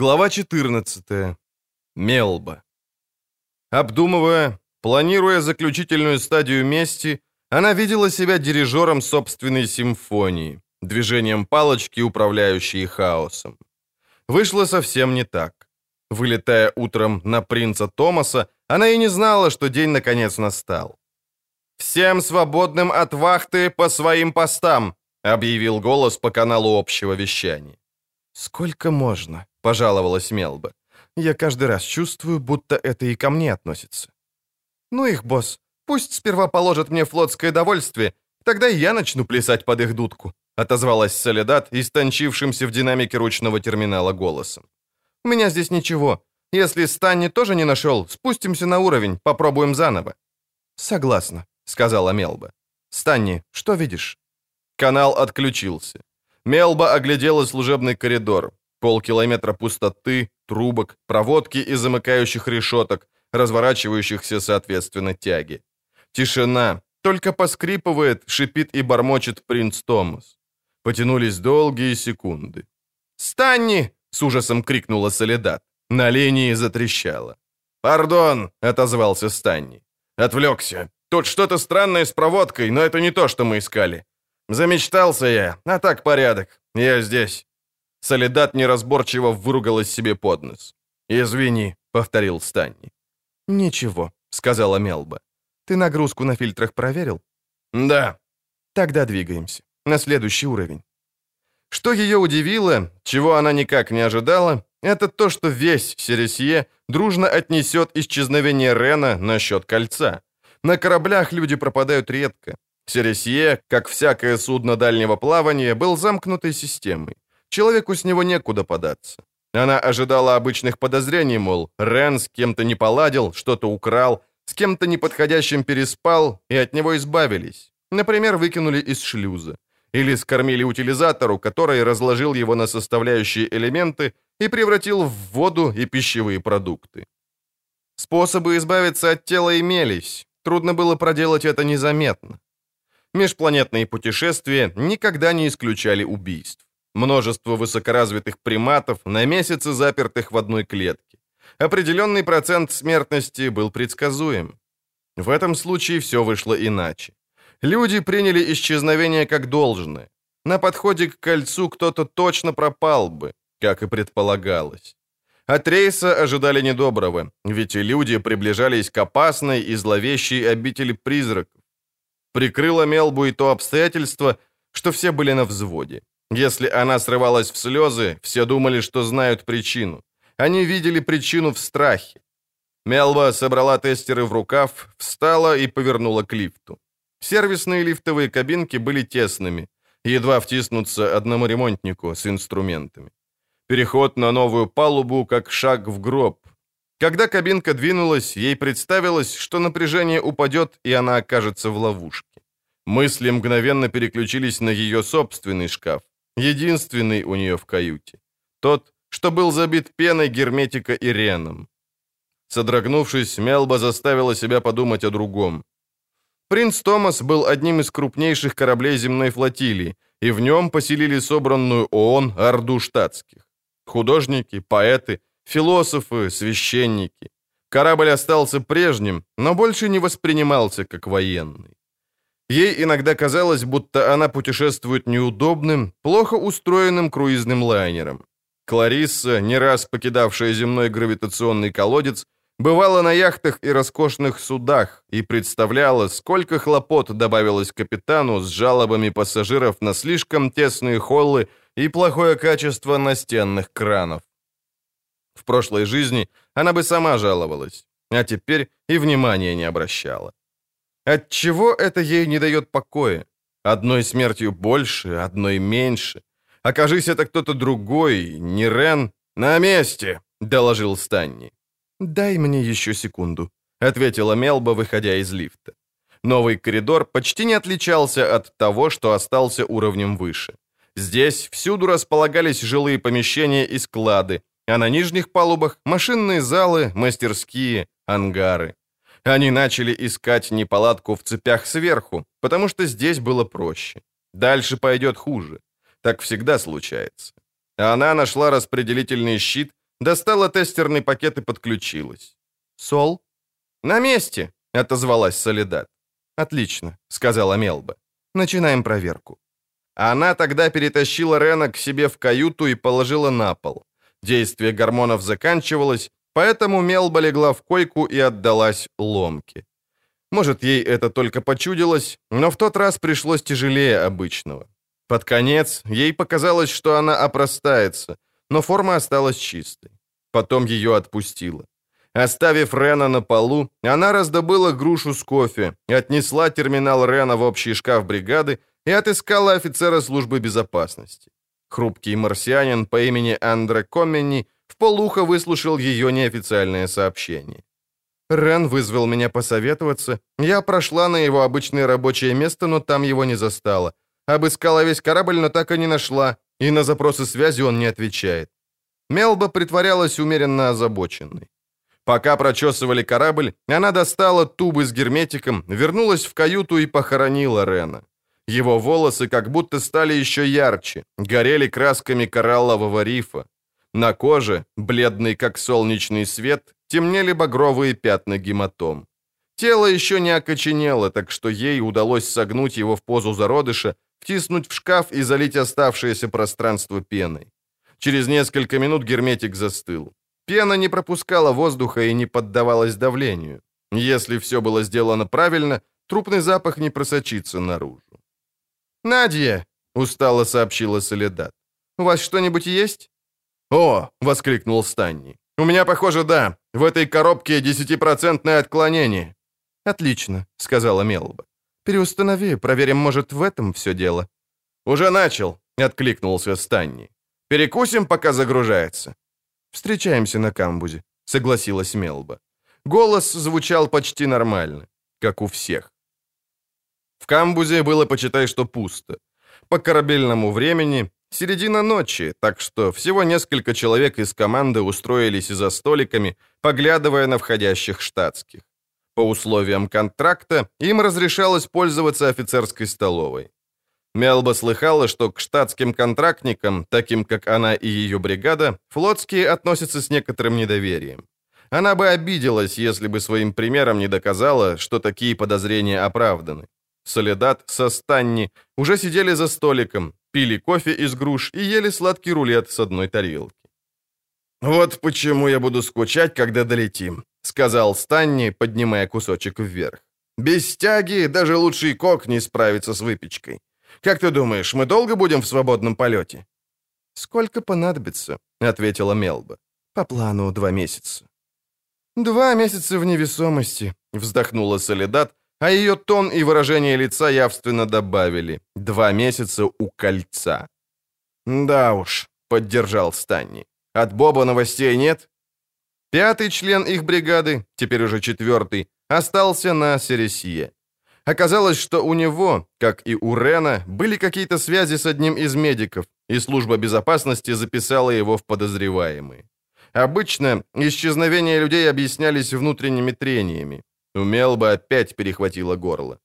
Глава 14. Мелба. Обдумывая, планируя заключительную стадию мести, она видела себя дирижером собственной симфонии, движением палочки, управляющей хаосом. Вышло совсем не так. Вылетая утром на принца Томаса, она и не знала, что день наконец настал. «Всем свободным от вахты по своим постам!» — объявил голос по каналу общего вещания. «Сколько можно?» — пожаловалась Мелба. «Я каждый раз чувствую, будто это и ко мне относится». «Ну их, босс, пусть сперва положат мне флотское довольствие, тогда и я начну плясать под их дудку», — отозвалась Солидат, истончившимся в динамике ручного терминала голосом. «У меня здесь ничего. Если Станни тоже не нашел, спустимся на уровень, попробуем заново». «Согласна», — сказала Мелба. «Станни, что видишь?» Канал отключился. Мелба оглядела служебный коридор. Полкилометра пустоты, трубок, проводки и замыкающих решеток, разворачивающихся, соответственно, тяги. Тишина. Только поскрипывает, шипит и бормочет принц Томас. Потянулись долгие секунды. «Станни!» — с ужасом крикнула Солидат. На линии затрещало. «Пардон!» — отозвался Станни. «Отвлекся. Тут что-то странное с проводкой, но это не то, что мы искали. Замечтался я, а так порядок. Я здесь. Солидат неразборчиво выругалась себе под нос. «Извини», — повторил Станни. «Ничего», — сказала Мелба. «Ты нагрузку на фильтрах проверил?» «Да». «Тогда двигаемся. На следующий уровень». Что ее удивило, чего она никак не ожидала, это то, что весь Сересье дружно отнесет исчезновение Рена на счет кольца. На кораблях люди пропадают редко. Сересье, как всякое судно дальнего плавания, был замкнутой системой. Человеку с него некуда податься. Она ожидала обычных подозрений, мол, Рен с кем-то не поладил, что-то украл, с кем-то неподходящим переспал, и от него избавились. Например, выкинули из шлюза. Или скормили утилизатору, который разложил его на составляющие элементы и превратил в воду и пищевые продукты. Способы избавиться от тела имелись. Трудно было проделать это незаметно. Межпланетные путешествия никогда не исключали убийств. Множество высокоразвитых приматов на месяцы запертых в одной клетке. Определенный процент смертности был предсказуем. В этом случае все вышло иначе. Люди приняли исчезновение как должное. На подходе к кольцу кто-то точно пропал бы, как и предполагалось. От рейса ожидали недоброго, ведь люди приближались к опасной и зловещей обители призраков. Прикрыло Мелбу и то обстоятельство, что все были на взводе. Если она срывалась в слезы, все думали, что знают причину. Они видели причину в страхе. Мелва собрала тестеры в рукав, встала и повернула к лифту. Сервисные лифтовые кабинки были тесными. Едва втиснуться одному ремонтнику с инструментами. Переход на новую палубу как шаг в гроб. Когда кабинка двинулась, ей представилось, что напряжение упадет, и она окажется в ловушке. Мысли мгновенно переключились на ее собственный шкаф единственный у нее в каюте. Тот, что был забит пеной герметика и реном. Содрогнувшись, Мелба заставила себя подумать о другом. Принц Томас был одним из крупнейших кораблей земной флотилии, и в нем поселили собранную ООН Орду штатских. Художники, поэты, философы, священники. Корабль остался прежним, но больше не воспринимался как военный. Ей иногда казалось, будто она путешествует неудобным, плохо устроенным круизным лайнером. Кларисса, не раз покидавшая земной гравитационный колодец, бывала на яхтах и роскошных судах и представляла, сколько хлопот добавилось капитану с жалобами пассажиров на слишком тесные холлы и плохое качество настенных кранов. В прошлой жизни она бы сама жаловалась, а теперь и внимания не обращала. Отчего это ей не дает покоя? Одной смертью больше, одной меньше. Окажись это кто-то другой, не Рен. «На месте!» — доложил Станни. «Дай мне еще секунду», — ответила Мелба, выходя из лифта. Новый коридор почти не отличался от того, что остался уровнем выше. Здесь всюду располагались жилые помещения и склады, а на нижних палубах — машинные залы, мастерские, ангары. Они начали искать неполадку в цепях сверху, потому что здесь было проще. Дальше пойдет хуже. Так всегда случается. Она нашла распределительный щит достала тестерный пакет и подключилась. «Сол?» «На месте!» — отозвалась Солидат. «Отлично», — сказала Мелба. «Начинаем проверку». Она тогда перетащила Рена к себе в каюту и положила на пол. Действие гормонов заканчивалось, поэтому Мелба легла в койку и отдалась ломке. Может, ей это только почудилось, но в тот раз пришлось тяжелее обычного. Под конец ей показалось, что она опростается, но форма осталась чистой. Потом ее отпустило. Оставив Рена на полу, она раздобыла грушу с кофе, отнесла терминал Рена в общий шкаф бригады и отыскала офицера службы безопасности. Хрупкий марсианин по имени Андре Комени в полухо выслушал ее неофициальное сообщение. Рен вызвал меня посоветоваться. Я прошла на его обычное рабочее место, но там его не застала. Обыскала весь корабль, но так и не нашла, и на запросы связи он не отвечает. Мелба притворялась умеренно озабоченной. Пока прочесывали корабль, она достала тубы с герметиком, вернулась в каюту и похоронила Рена. Его волосы как будто стали еще ярче, горели красками кораллового рифа. На коже, бледный как солнечный свет, темнели багровые пятна гематом. Тело еще не окоченело, так что ей удалось согнуть его в позу зародыша, втиснуть в шкаф и залить оставшееся пространство пеной. Через несколько минут герметик застыл. Пена не пропускала воздуха и не поддавалась давлению. Если все было сделано правильно, трупный запах не просочится наружу. «Надя!» — устало сообщила Солидат. «У вас что-нибудь есть?» «О!» — воскликнул Станни. «У меня, похоже, да. В этой коробке десятипроцентное отклонение». «Отлично», — сказала Мелба. «Переустанови, проверим, может, в этом все дело». «Уже начал», — откликнулся Станни. «Перекусим, пока загружается». «Встречаемся на камбузе», — согласилась Мелба. Голос звучал почти нормально, как у всех. В камбузе было, почитай, что пусто. По корабельному времени середина ночи, так что всего несколько человек из команды устроились за столиками, поглядывая на входящих штатских. По условиям контракта им разрешалось пользоваться офицерской столовой. Мелба слыхала, что к штатским контрактникам, таким как она и ее бригада, флотские относятся с некоторым недоверием. Она бы обиделась, если бы своим примером не доказала, что такие подозрения оправданы. Солидат со Станни уже сидели за столиком, пили кофе из груш и ели сладкий рулет с одной тарелки. «Вот почему я буду скучать, когда долетим», — сказал Станни, поднимая кусочек вверх. «Без тяги даже лучший кок не справится с выпечкой. Как ты думаешь, мы долго будем в свободном полете?» «Сколько понадобится», — ответила Мелба. «По плану два месяца». «Два месяца в невесомости», — вздохнула Солидат, а ее тон и выражение лица явственно добавили «два месяца у кольца». «Да уж», — поддержал Станни. «От Боба новостей нет?» Пятый член их бригады, теперь уже четвертый, остался на Сересье. Оказалось, что у него, как и у Рена, были какие-то связи с одним из медиков, и служба безопасности записала его в подозреваемые. Обычно исчезновения людей объяснялись внутренними трениями. Мелба опять перехватило горло.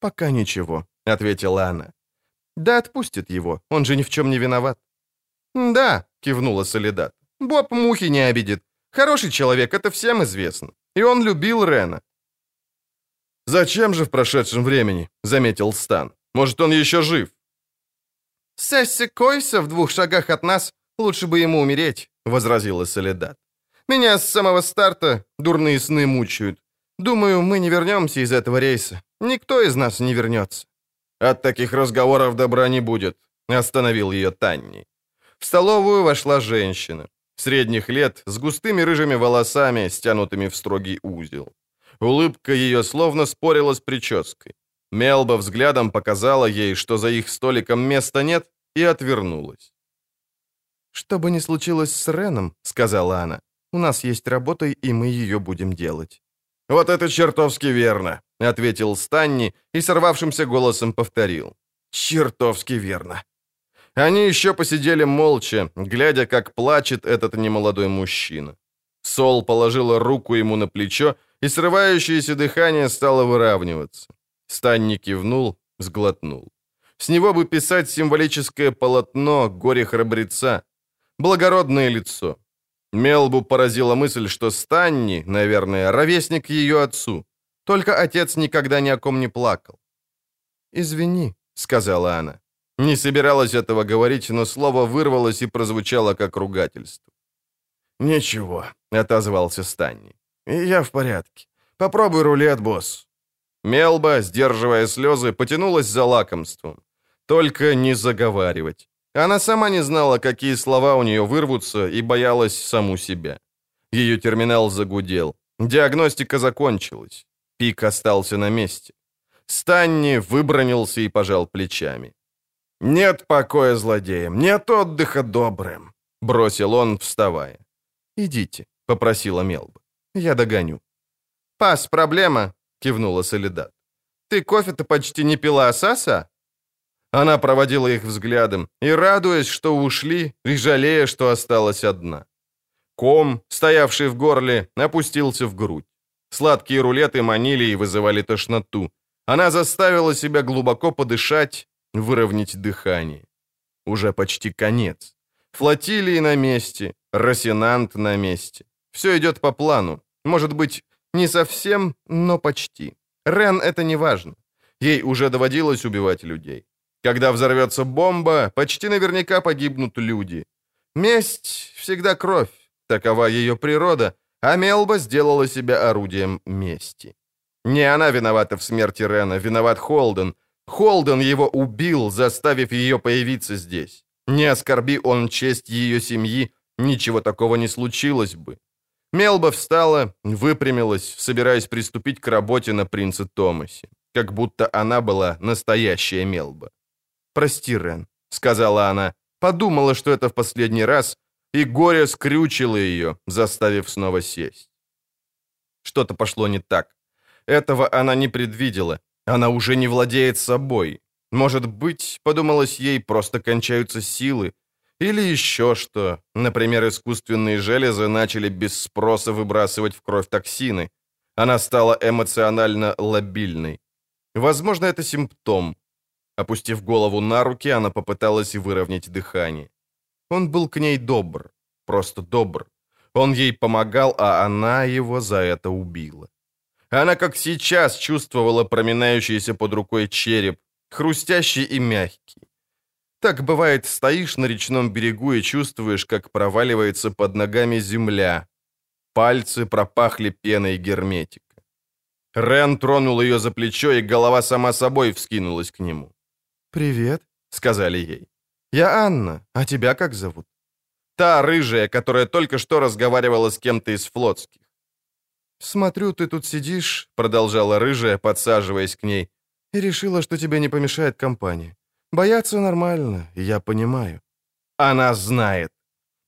«Пока ничего», — ответила она. «Да отпустит его, он же ни в чем не виноват». «Да», — кивнула Солидат. «Боб мухи не обидит. Хороший человек, это всем известно. И он любил Рена». «Зачем же в прошедшем времени?» — заметил Стан. «Может, он еще жив?» «Сесси Койса в двух шагах от нас, лучше бы ему умереть», — возразила Солидат. «Меня с самого старта дурные сны мучают. Думаю, мы не вернемся из этого рейса. Никто из нас не вернется». «От таких разговоров добра не будет», — остановил ее Танни. В столовую вошла женщина. Средних лет, с густыми рыжими волосами, стянутыми в строгий узел. Улыбка ее словно спорила с прической. Мелба взглядом показала ей, что за их столиком места нет, и отвернулась. «Что бы ни случилось с Реном, — сказала она, — у нас есть работа, и мы ее будем делать». «Вот это чертовски верно», — ответил Станни и сорвавшимся голосом повторил. «Чертовски верно». Они еще посидели молча, глядя, как плачет этот немолодой мужчина. Сол положила руку ему на плечо, и срывающееся дыхание стало выравниваться. Станни кивнул, сглотнул. С него бы писать символическое полотно горе-храбреца. Благородное лицо. Мелбу поразила мысль, что Станни, наверное, ровесник ее отцу. Только отец никогда ни о ком не плакал. «Извини», — сказала она. Не собиралась этого говорить, но слово вырвалось и прозвучало как ругательство. «Ничего», — отозвался Станни. «Я в порядке. Попробуй рулет, босс». Мелба, сдерживая слезы, потянулась за лакомством. Только не заговаривать. Она сама не знала, какие слова у нее вырвутся, и боялась саму себя. Ее терминал загудел. Диагностика закончилась. Пик остался на месте. Станни выбронился и пожал плечами. «Нет покоя злодеям, нет отдыха добрым», — бросил он, вставая. «Идите», — попросила Мелба. «Я догоню». «Пас, проблема», — кивнула Солидат. «Ты кофе-то почти не пила, Саса?» Она проводила их взглядом и, радуясь, что ушли, и жалея, что осталась одна. Ком, стоявший в горле, опустился в грудь. Сладкие рулеты манили и вызывали тошноту. Она заставила себя глубоко подышать, выровнять дыхание. Уже почти конец. Флотилии на месте, Росинант на месте. Все идет по плану. Может быть, не совсем, но почти. Рен это не важно. Ей уже доводилось убивать людей. Когда взорвется бомба, почти наверняка погибнут люди. Месть всегда кровь. Такова ее природа, а Мелба сделала себя орудием мести. Не она виновата в смерти Рена, виноват Холден. Холден его убил, заставив ее появиться здесь. Не оскорби он честь ее семьи, ничего такого не случилось бы. Мелба встала, выпрямилась, собираясь приступить к работе на принце Томасе, как будто она была настоящая Мелба. «Прости, Рен», — сказала она, подумала, что это в последний раз, и горе скрючило ее, заставив снова сесть. Что-то пошло не так. Этого она не предвидела. Она уже не владеет собой. Может быть, подумалось ей, просто кончаются силы, или еще что. Например, искусственные железы начали без спроса выбрасывать в кровь токсины. Она стала эмоционально лобильной. Возможно, это симптом. Опустив голову на руки, она попыталась выровнять дыхание. Он был к ней добр, просто добр. Он ей помогал, а она его за это убила. Она как сейчас чувствовала проминающийся под рукой череп, хрустящий и мягкий. Так бывает, стоишь на речном берегу и чувствуешь, как проваливается под ногами земля. Пальцы пропахли пеной герметика. Рен тронул ее за плечо, и голова сама собой вскинулась к нему. «Привет», — сказали ей. «Я Анна, а тебя как зовут?» Та рыжая, которая только что разговаривала с кем-то из флотских. «Смотрю, ты тут сидишь», — продолжала рыжая, подсаживаясь к ней, «и решила, что тебе не помешает компания. Бояться нормально, я понимаю. Она знает.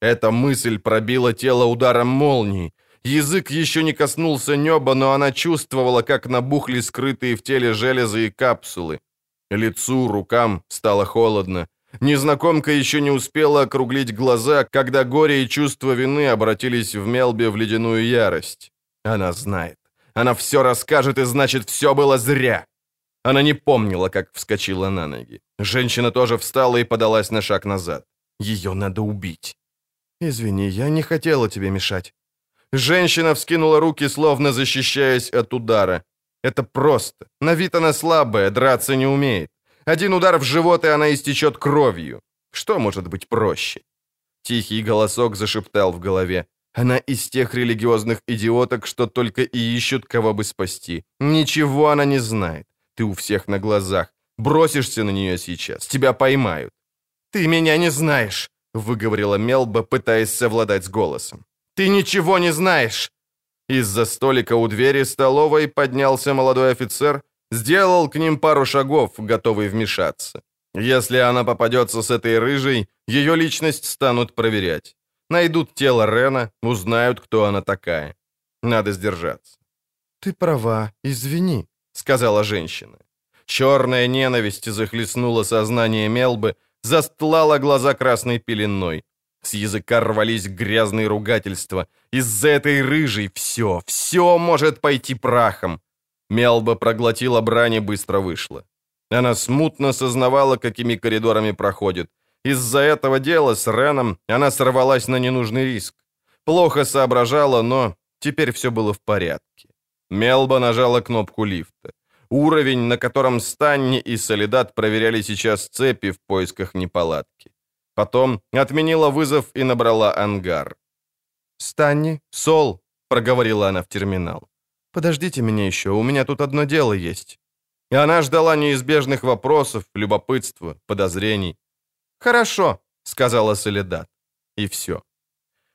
Эта мысль пробила тело ударом молнии. Язык еще не коснулся неба, но она чувствовала, как набухли скрытые в теле железы и капсулы. Лицу, рукам стало холодно. Незнакомка еще не успела округлить глаза, когда горе и чувство вины обратились в Мелбе в ледяную ярость. Она знает. Она все расскажет, и значит, все было зря. Она не помнила, как вскочила на ноги. Женщина тоже встала и подалась на шаг назад. Ее надо убить. «Извини, я не хотела тебе мешать». Женщина вскинула руки, словно защищаясь от удара. Это просто. На вид она слабая, драться не умеет. Один удар в живот, и она истечет кровью. Что может быть проще? Тихий голосок зашептал в голове. Она из тех религиозных идиоток, что только и ищут, кого бы спасти. Ничего она не знает. Ты у всех на глазах. Бросишься на нее сейчас, тебя поймают. «Ты меня не знаешь», — выговорила Мелба, пытаясь совладать с голосом. «Ты ничего не знаешь!» Из-за столика у двери столовой поднялся молодой офицер, сделал к ним пару шагов, готовый вмешаться. Если она попадется с этой рыжей, ее личность станут проверять. Найдут тело Рена, узнают, кто она такая. Надо сдержаться. «Ты права, извини», — сказала женщина. Черная ненависть захлестнула сознание Мелбы, застлала глаза красной пеленой. С языка рвались грязные ругательства. Из-за этой рыжей все, все может пойти прахом. Мелба проглотила брань и быстро вышла. Она смутно сознавала, какими коридорами проходит. Из-за этого дела с Реном она сорвалась на ненужный риск. Плохо соображала, но теперь все было в порядке. Мелба нажала кнопку лифта. Уровень, на котором Станни и Солидат проверяли сейчас цепи в поисках неполадки. Потом отменила вызов и набрала ангар. «Станни, Сол», — проговорила она в терминал. «Подождите меня еще, у меня тут одно дело есть». И она ждала неизбежных вопросов, любопытства, подозрений. «Хорошо», — сказала Солидат. И все.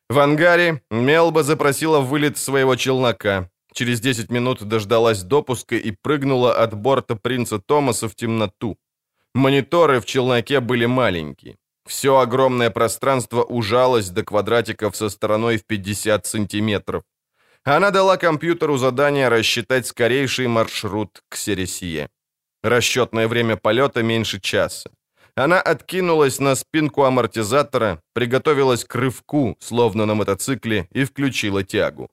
В ангаре Мелба запросила вылет своего челнока. Через 10 минут дождалась допуска и прыгнула от борта принца Томаса в темноту. Мониторы в челноке были маленькие. Все огромное пространство ужалось до квадратиков со стороной в 50 сантиметров. Она дала компьютеру задание рассчитать скорейший маршрут к Сересье. Расчетное время полета меньше часа. Она откинулась на спинку амортизатора, приготовилась к рывку, словно на мотоцикле, и включила тягу.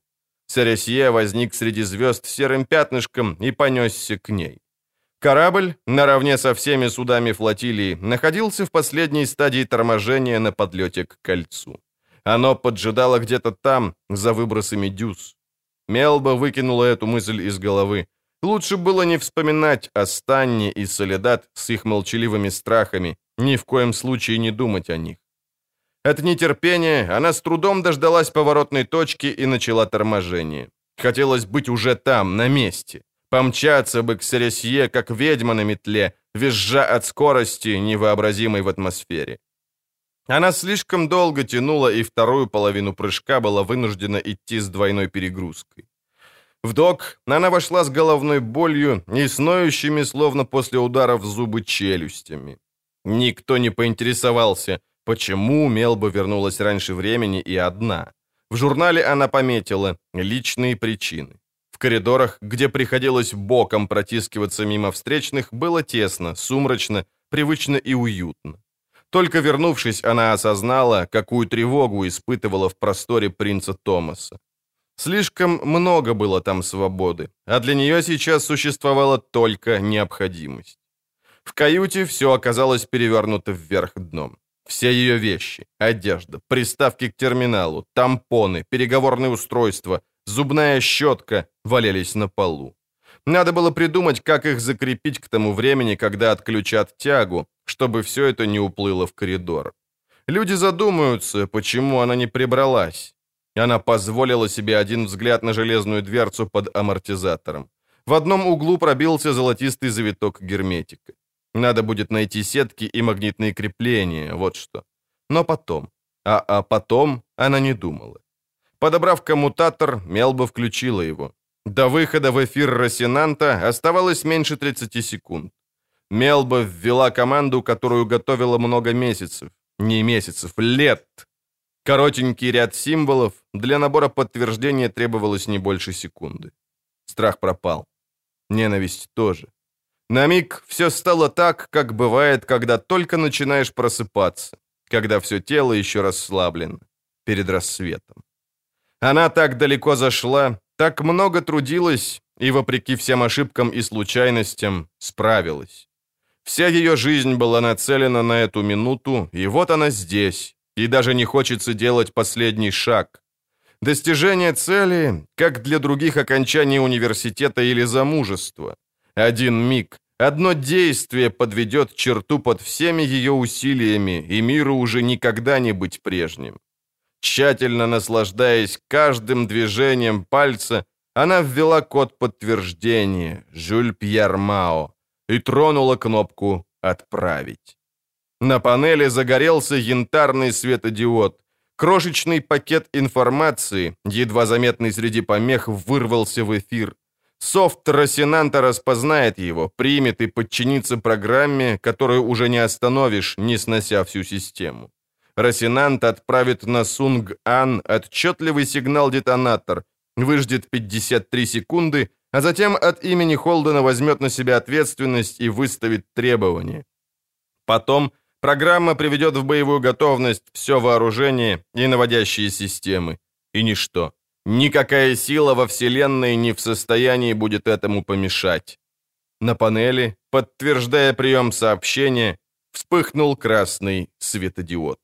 Сересье возник среди звезд серым пятнышком и понесся к ней. Корабль, наравне со всеми судами флотилии, находился в последней стадии торможения на подлете к кольцу. Оно поджидало где-то там, за выбросами дюз. Мелба выкинула эту мысль из головы. Лучше было не вспоминать о Станне и Солидат с их молчаливыми страхами, ни в коем случае не думать о них. От нетерпения она с трудом дождалась поворотной точки и начала торможение. Хотелось быть уже там, на месте. Помчаться бы к Сересье, как ведьма на метле, визжа от скорости, невообразимой в атмосфере. Она слишком долго тянула, и вторую половину прыжка была вынуждена идти с двойной перегрузкой. В док она вошла с головной болью и с ноющими, словно после удара в зубы, челюстями. Никто не поинтересовался, почему Мелба вернулась раньше времени и одна. В журнале она пометила «личные причины». В коридорах, где приходилось боком протискиваться мимо встречных, было тесно, сумрачно, привычно и уютно. Только вернувшись, она осознала, какую тревогу испытывала в просторе принца Томаса. Слишком много было там свободы, а для нее сейчас существовала только необходимость. В каюте все оказалось перевернуто вверх дном. Все ее вещи, одежда, приставки к терминалу, тампоны, переговорные устройства, зубная щетка валялись на полу. Надо было придумать, как их закрепить к тому времени, когда отключат тягу, чтобы все это не уплыло в коридор. Люди задумаются, почему она не прибралась. Она позволила себе один взгляд на железную дверцу под амортизатором. В одном углу пробился золотистый завиток герметика. Надо будет найти сетки и магнитные крепления, вот что. Но потом. А, а потом она не думала. Подобрав коммутатор, Мелба включила его. До выхода в эфир Росинанта оставалось меньше 30 секунд. Мелба ввела команду, которую готовила много месяцев. Не месяцев, лет. Коротенький ряд символов, для набора подтверждения требовалось не больше секунды. Страх пропал. Ненависть тоже. На миг все стало так, как бывает, когда только начинаешь просыпаться, когда все тело еще расслаблено, перед рассветом. Она так далеко зашла, так много трудилась и, вопреки всем ошибкам и случайностям, справилась. Вся ее жизнь была нацелена на эту минуту, и вот она здесь, и даже не хочется делать последний шаг. Достижение цели, как для других окончаний университета или замужества. Один миг, одно действие подведет черту под всеми ее усилиями, и миру уже никогда не быть прежним. Тщательно наслаждаясь каждым движением пальца, она ввела код подтверждения «Жюль Пьер Мао» и тронула кнопку «Отправить». На панели загорелся янтарный светодиод. Крошечный пакет информации, едва заметный среди помех, вырвался в эфир. Софт Росинанта распознает его, примет и подчинится программе, которую уже не остановишь, не снося всю систему. Росинант отправит на Сунг-Ан отчетливый сигнал-детонатор, выждет 53 секунды, а затем от имени Холдена возьмет на себя ответственность и выставит требования. Потом программа приведет в боевую готовность все вооружение и наводящие системы. И ничто, никакая сила во Вселенной не в состоянии будет этому помешать. На панели, подтверждая прием сообщения, вспыхнул красный светодиод.